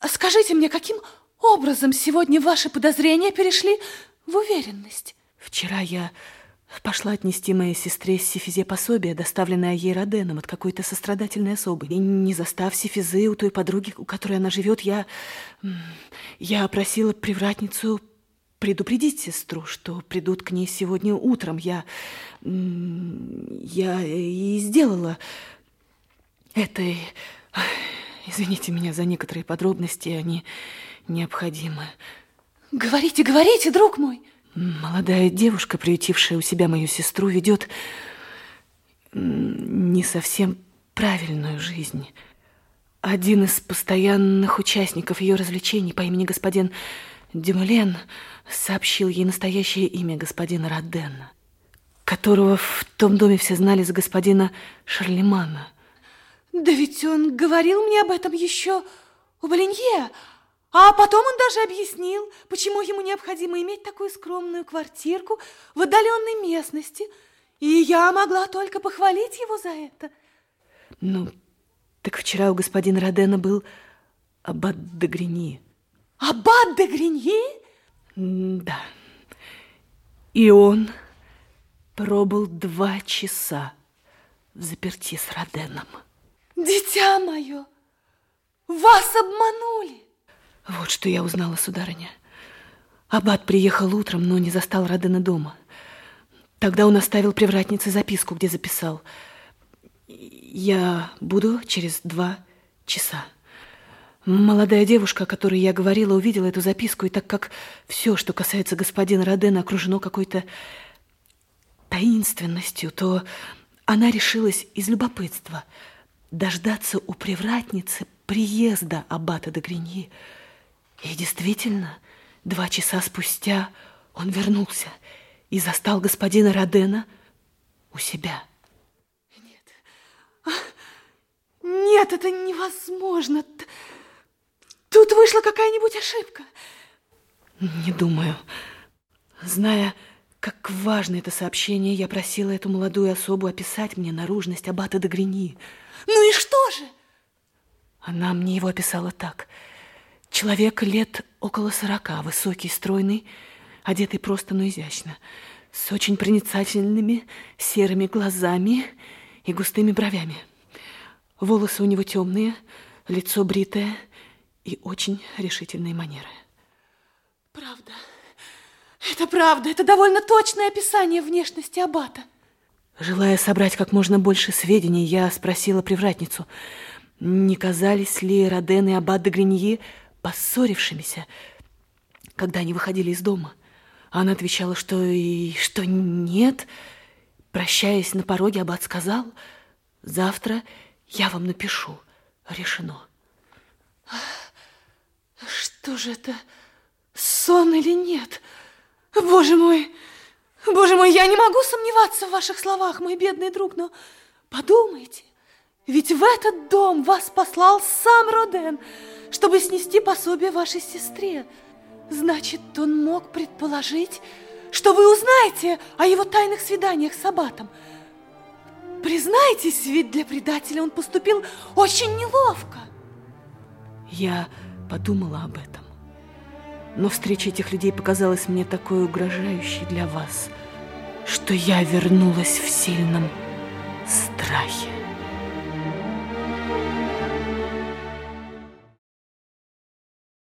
А скажите мне, каким образом сегодня ваши подозрения перешли в уверенность? Вчера я пошла отнести моей сестре Сифизе пособие, доставленное ей Роденом от какой-то сострадательной особы. И не застав Сифизы у той подруги, у которой она живет, я... Я просила привратницу предупредить сестру, что придут к ней сегодня утром. Я... Я и сделала это. Извините меня за некоторые подробности, они необходимы. Говорите, говорите, друг мой. Молодая девушка, приютившая у себя мою сестру, ведет не совсем правильную жизнь. Один из постоянных участников ее развлечений по имени господин Демулен сообщил ей настоящее имя господина Родена, которого в том доме все знали за господина Шарлемана. Да ведь он говорил мне об этом еще у Баленье, а потом он даже объяснил, почему ему необходимо иметь такую скромную квартирку в отдаленной местности, и я могла только похвалить его за это. Ну, так вчера у господина Родена был аббат де Грини. Аббат де Гриньи? Да. И он пробыл два часа в заперти с Роденом. Дитя мое, вас обманули. Вот что я узнала, сударыня. Аббат приехал утром, но не застал Родена дома. Тогда он оставил привратнице записку, где записал «Я буду через два часа». Молодая девушка, о которой я говорила, увидела эту записку, и так как все, что касается господина Родена, окружено какой-то таинственностью, то она решилась из любопытства дождаться у привратницы приезда аббата де Гриньи. И действительно, два часа спустя он вернулся и застал господина Родена у себя. Нет, а, нет, это невозможно. Тут вышла какая-нибудь ошибка. Не думаю. Зная, как важно это сообщение, я просила эту молодую особу описать мне наружность аббата де Грини. Ну и что же? Она мне его описала так. Человек лет около сорока, высокий, стройный, одетый просто, но изящно, с очень проницательными серыми глазами и густыми бровями. Волосы у него темные, лицо бритое – и очень решительные манеры. Правда. Это правда. Это довольно точное описание внешности Аббата. Желая собрать как можно больше сведений, я спросила привратницу, не казались ли Роден и Аббат де Гриньи поссорившимися, когда они выходили из дома. Она отвечала, что и что нет. Прощаясь на пороге, Аббат сказал, завтра я вам напишу. Решено. Что же это, сон или нет? Боже мой, боже мой, я не могу сомневаться в ваших словах, мой бедный друг, но подумайте, ведь в этот дом вас послал сам Роден, чтобы снести пособие вашей сестре. Значит, он мог предположить, что вы узнаете о его тайных свиданиях с Аббатом. Признайтесь, ведь для предателя он поступил очень неловко. Я подумала об этом. Но встреча этих людей показалась мне такой угрожающей для вас, что я вернулась в сильном страхе.